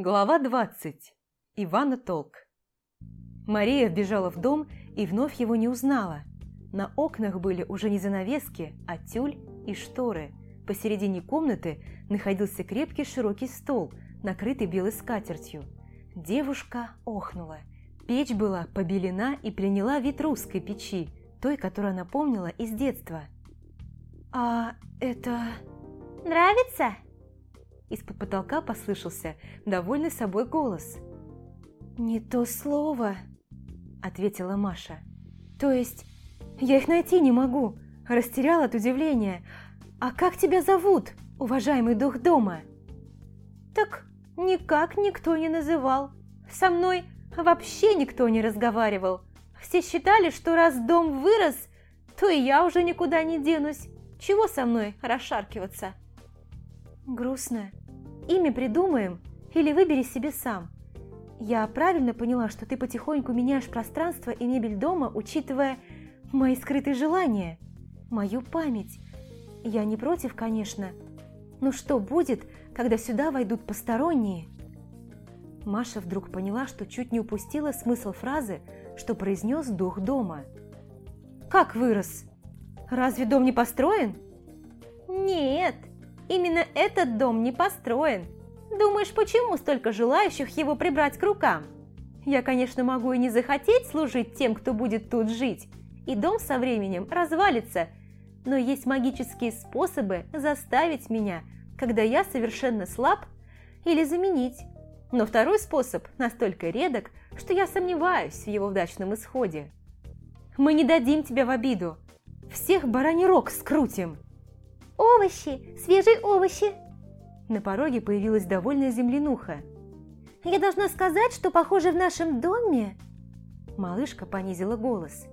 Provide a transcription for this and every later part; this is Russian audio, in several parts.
Глава 20. Ивана Толк. Мария вбежала в дом и вновь его не узнала. На окнах были уже не занавески, а тюль и шторы. Посередине комнаты находился крепкий широкий стол, накрытый белой скатертью. Девушка охнула. Печь была побелена и приняла вид русской печи, той, которую она помнила из детства. «А это...» «Нравится?» Из-под потолка послышался довольный собой голос. «Не то слово», – ответила Маша. «То есть я их найти не могу?» Растеряла от удивления. «А как тебя зовут, уважаемый дух дома?» «Так никак никто не называл. Со мной вообще никто не разговаривал. Все считали, что раз дом вырос, то и я уже никуда не денусь. Чего со мной расшаркиваться?» «Грустно. Имя придумаем или выбери себе сам. Я правильно поняла, что ты потихоньку меняешь пространство и мебель дома, учитывая мои скрытые желания, мою память. Я не против, конечно. Но что будет, когда сюда войдут посторонние?» Маша вдруг поняла, что чуть не упустила смысл фразы, что произнес дух дома. «Как вырос? Разве дом не построен?» «Нет, Именно этот дом не построен. Думаешь, почему столько желающих его прибрать к рукам? Я, конечно, могу и не захотеть служить тем, кто будет тут жить, и дом со временем развалится, но есть магические способы заставить меня, когда я совершенно слаб, или заменить. Но второй способ настолько редок, что я сомневаюсь в его удачном исходе. Мы не дадим тебя в обиду. Всех бараний рог скрутим. «Овощи! Свежие овощи!» На пороге появилась довольная землянуха. «Я должна сказать, что, похоже, в нашем доме...» Малышка понизила голос.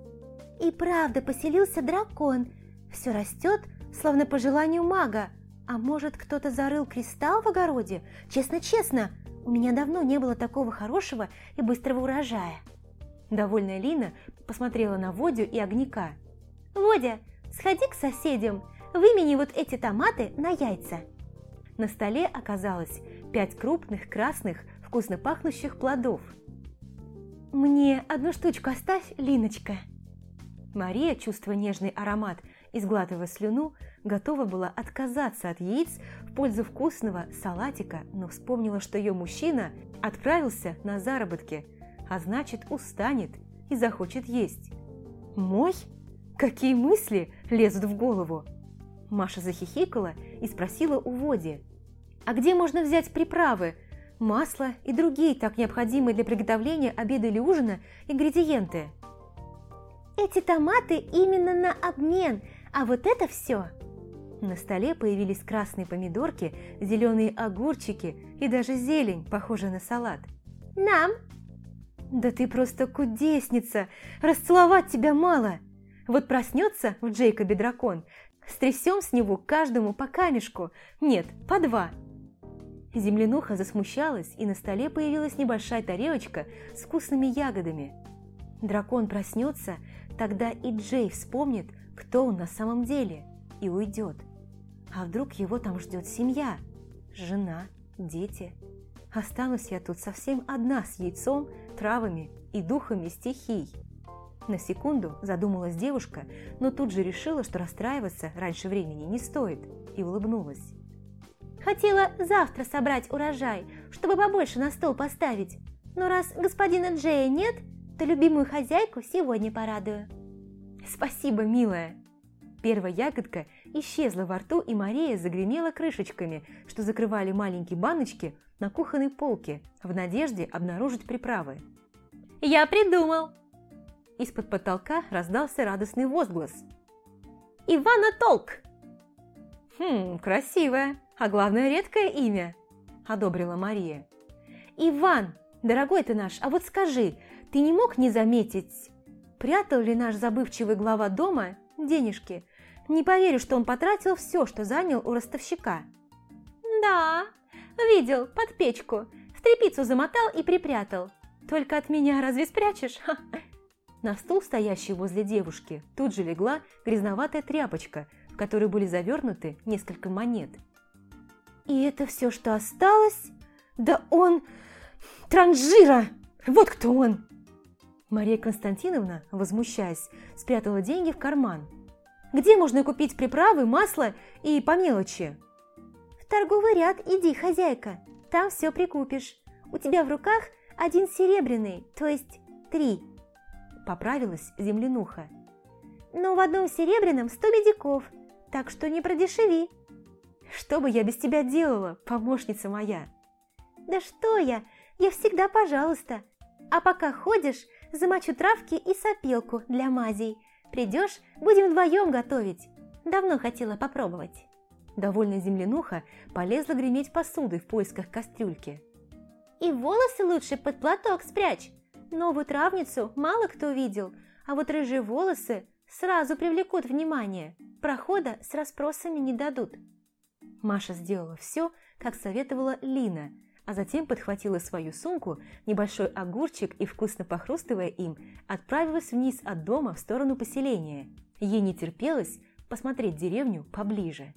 «И правда поселился дракон. Все растет, словно по желанию мага. А может, кто-то зарыл кристалл в огороде? Честно-честно, у меня давно не было такого хорошего и быстрого урожая». Довольная Лина посмотрела на Водю и Огняка. «Водя, сходи к соседям, Вымени вот эти томаты на яйца». На столе оказалось пять крупных, красных, вкусно пахнущих плодов. «Мне одну штучку оставь, Линочка». Мария, чувствуя нежный аромат и сглатывая слюну, готова была отказаться от яиц в пользу вкусного салатика, но вспомнила, что ее мужчина отправился на заработки, а значит устанет и захочет есть. «Мой? Какие мысли лезут в голову?» Маша захихикала и спросила у Води, «А где можно взять приправы, масло и другие так необходимые для приготовления обеда или ужина ингредиенты?» «Эти томаты именно на обмен, а вот это все...» На столе появились красные помидорки, зеленые огурчики и даже зелень, похожая на салат. «Нам!» «Да ты просто кудесница! Расцеловать тебя мало!» Вот проснется в Джейкобе дракон, Стрясем с него каждому по камешку. Нет, по два. Землянуха засмущалась, и на столе появилась небольшая тарелочка с вкусными ягодами. Дракон проснется, тогда и Джей вспомнит, кто он на самом деле, и уйдет. А вдруг его там ждет семья, жена, дети? Останусь я тут совсем одна с яйцом, травами и духами стихий. На секунду задумалась девушка, но тут же решила, что расстраиваться раньше времени не стоит, и улыбнулась. «Хотела завтра собрать урожай, чтобы побольше на стол поставить, но раз господина Джея нет, то любимую хозяйку сегодня порадую». «Спасибо, милая!» Первая ягодка исчезла во рту, и Мария загремела крышечками, что закрывали маленькие баночки на кухонной полке в надежде обнаружить приправы. «Я придумал!» Из-под потолка раздался радостный возглас. «Ивана Толк!» «Хм, красивое, а главное редкое имя», – одобрила Мария. «Иван, дорогой ты наш, а вот скажи, ты не мог не заметить, прятал ли наш забывчивый глава дома денежки? Не поверю, что он потратил все, что занял у ростовщика». «Да, видел, под печку, в тряпицу замотал и припрятал. Только от меня разве спрячешь? На стул, стоящий возле девушки, тут же легла грязноватая тряпочка, в которой были завернуты несколько монет. «И это все, что осталось? Да он... Транжира! Вот кто он!» Мария Константиновна, возмущаясь, спрятала деньги в карман. «Где можно купить приправы, масло и по мелочи?» «В торговый ряд иди, хозяйка, там все прикупишь. У тебя в руках один серебряный, то есть три», – поправилась землянуха. «Но в одном серебряном сто медиков, так что не продешеви». «Что бы я без тебя делала, помощница моя?» «Да что я, я всегда пожалуйста. А пока ходишь, замочу травки и сопелку для мазей. Придешь, будем вдвоем готовить. Давно хотела попробовать». Довольная землянуха полезла греметь посудой в поисках кастрюльки. «И волосы лучше под платок спрячь. Новую травницу мало кто видел, а вот рыжие волосы сразу привлекут внимание. Прохода с расспросами не дадут». Маша сделала все, как советовала Лина, а затем подхватила свою сумку, небольшой огурчик и, вкусно похрустывая им, отправилась вниз от дома в сторону поселения. Ей не терпелось посмотреть деревню поближе.